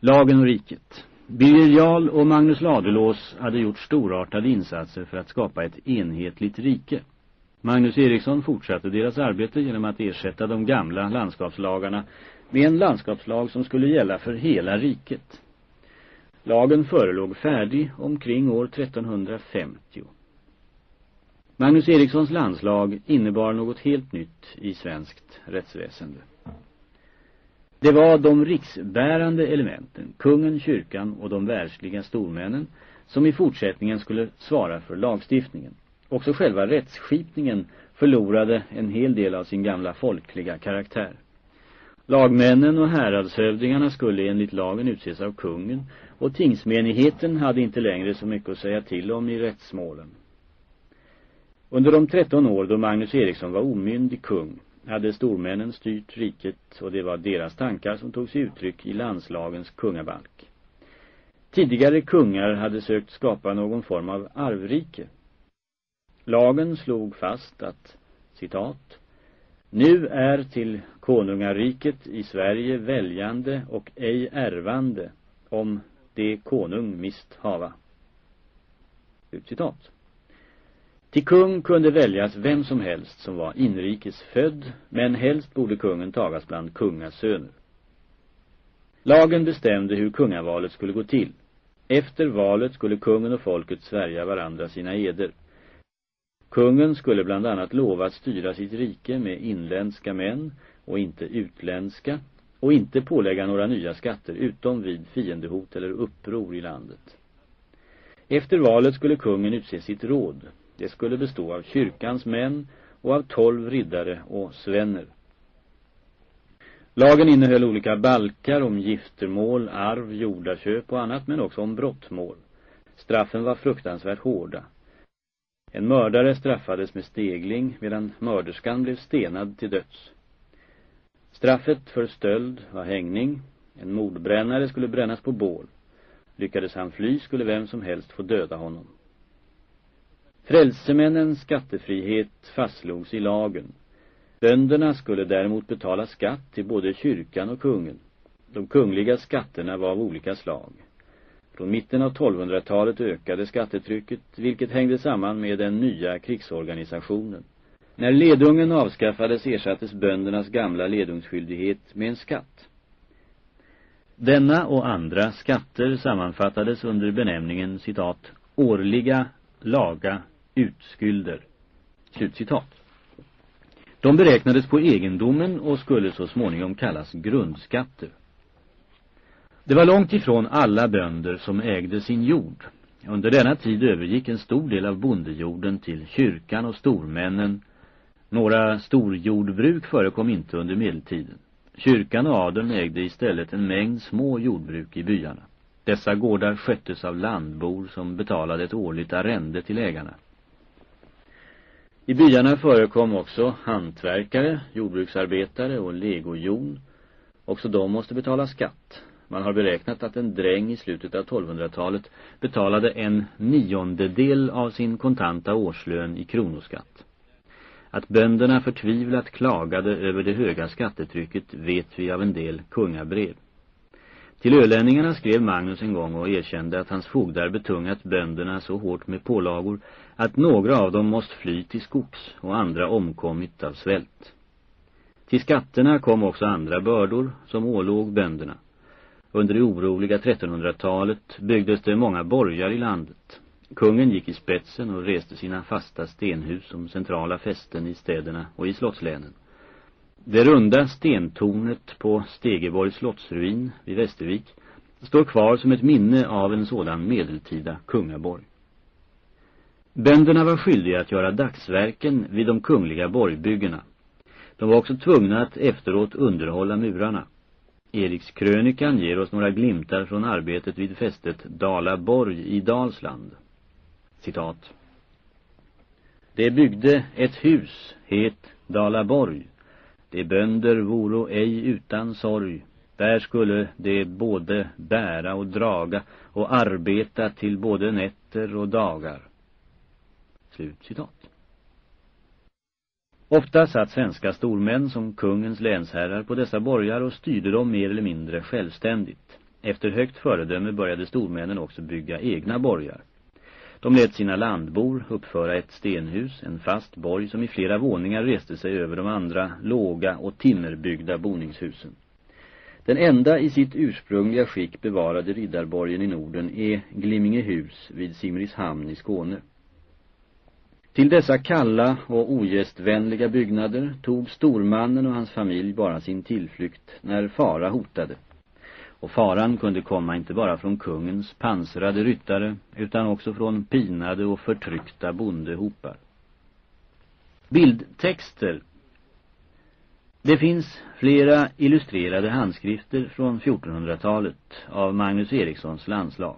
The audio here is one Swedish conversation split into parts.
Lagen och riket. Birger Jarl och Magnus Ladulås hade gjort storartade insatser för att skapa ett enhetligt rike. Magnus Eriksson fortsatte deras arbete genom att ersätta de gamla landskapslagarna med en landskapslag som skulle gälla för hela riket. Lagen förelåg färdig omkring år 1350. Magnus Erikssons landslag innebar något helt nytt i svenskt rättsväsende. Det var de riksbärande elementen, kungen, kyrkan och de världsliga stormännen, som i fortsättningen skulle svara för lagstiftningen. Också själva rättsskipningen förlorade en hel del av sin gamla folkliga karaktär. Lagmännen och häradshövdingarna skulle enligt lagen utses av kungen och tingsmenigheten hade inte längre så mycket att säga till om i rättsmålen. Under de 13 år då Magnus Eriksson var omyndig kung hade stormännen styrt riket och det var deras tankar som tog sig uttryck i landslagens kungabalk. Tidigare kungar hade sökt skapa någon form av arvrike. Lagen slog fast att, citat, nu är till konungariket i Sverige väljande och ej ärvande om det konung mist hava. Citat. Till kung kunde väljas vem som helst som var inrikes född, men helst borde kungen tagas bland kungasöner. Lagen bestämde hur kungavalet skulle gå till. Efter valet skulle kungen och folket svärja varandra sina eder. Kungen skulle bland annat lova att styra sitt rike med inländska män och inte utländska och inte pålägga några nya skatter utom vid fiendehot eller uppror i landet. Efter valet skulle kungen utse sitt råd det skulle bestå av kyrkans män och av tolv riddare och svenner. Lagen innehöll olika balkar om giftermål, arv, jordaköp och annat men också om brottmål. Straffen var fruktansvärt hårda. En mördare straffades med stegling medan mörderskan blev stenad till döds. Straffet för stöld var hängning. En mordbrännare skulle brännas på bål. Lyckades han fly skulle vem som helst få döda honom. Frälsemännens skattefrihet fastslogs i lagen. Bönderna skulle däremot betala skatt till både kyrkan och kungen. De kungliga skatterna var av olika slag. Från mitten av 1200-talet ökade skattetrycket, vilket hängde samman med den nya krigsorganisationen. När ledungen avskaffades ersattes böndernas gamla ledungsskyldighet med en skatt. Denna och andra skatter sammanfattades under benämningen citat årliga, laga, utskulder. Slutcitat. De beräknades på egendomen och skulle så småningom kallas grundskatter. Det var långt ifrån alla bönder som ägde sin jord. Under denna tid övergick en stor del av bondejorden till kyrkan och stormännen. Några storjordbruk förekom inte under medeltiden. Kyrkan och adeln ägde istället en mängd små jordbruk i byarna. Dessa gårdar sköttes av landbor som betalade ett årligt arrende till ägarna. I byarna förekom också hantverkare, jordbruksarbetare och legojon. Också de måste betala skatt. Man har beräknat att en dräng i slutet av 1200-talet betalade en niondedel av sin kontanta årslön i kronoskatt. Att bönderna förtvivlat klagade över det höga skattetrycket vet vi av en del kungabrev. Till ölänningarna skrev Magnus en gång och erkände att hans fogdar betungat bönderna så hårt med pålagor att några av dem måste fly till skogs och andra omkommit av svält. Till skatterna kom också andra bördor som ålåg bönderna. Under det oroliga 1300-talet byggdes det många borgar i landet. Kungen gick i spetsen och reste sina fasta stenhus som centrala fästen i städerna och i slottslänen. Det runda stentornet på Stegeborgs slottsruin vid Västervik står kvar som ett minne av en sådan medeltida kungaborg. Bönderna var skyldiga att göra dagsverken vid de kungliga borgbyggena. De var också tvungna att efteråt underhålla murarna. Erikskrönikan ger oss några glimtar från arbetet vid fästet Dalaborg i Dalsland. Citat. Det byggde ett hus, het Dalaborg. De bönder voro ej utan sorg. Där skulle de både bära och draga och arbeta till både nätter och dagar. Slut citat. Ofta satt svenska stormän som kungens länsherrar på dessa borgar och styrde dem mer eller mindre självständigt. Efter högt föredöme började stormännen också bygga egna borgar. De lät sina landbor uppföra ett stenhus, en fast borg som i flera våningar reste sig över de andra låga och timmerbyggda boningshusen. Den enda i sitt ursprungliga skick bevarade riddarborgen i Norden är Glimmingehus vid Simrishamn i Skåne. Till dessa kalla och ogästvänliga byggnader tog stormannen och hans familj bara sin tillflykt när fara hotade. Och faran kunde komma inte bara från kungens pansrade ryttare utan också från pinade och förtryckta bondehopar. Bildtexter Det finns flera illustrerade handskrifter från 1400-talet av Magnus Erikssons landslag.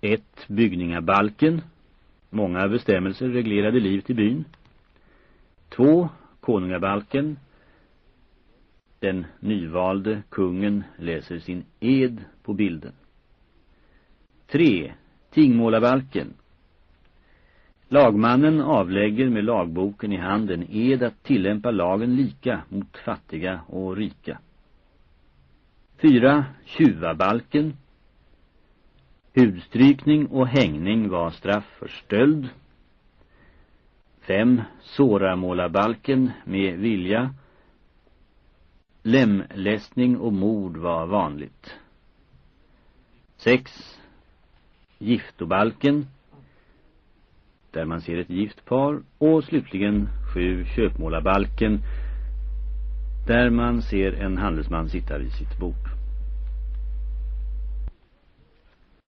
Ett Byggningabalken. Många bestämmelser reglerade livet i byn. Två, konungabalken. Den nyvalde kungen läser sin ed på bilden. Tre, tingmålarbalken. Lagmannen avlägger med lagboken i handen ed att tillämpa lagen lika mot fattiga och rika. Fyra, tjuvabalken. Hudstrykning och hängning var straff för stöld. 5. Såramålarbalken med vilja. Lämlästning och mord var vanligt. 6. Giftobalken där man ser ett gift par och slutligen 7. Köpmålarbalken där man ser en handelsman sitta vid sitt bord.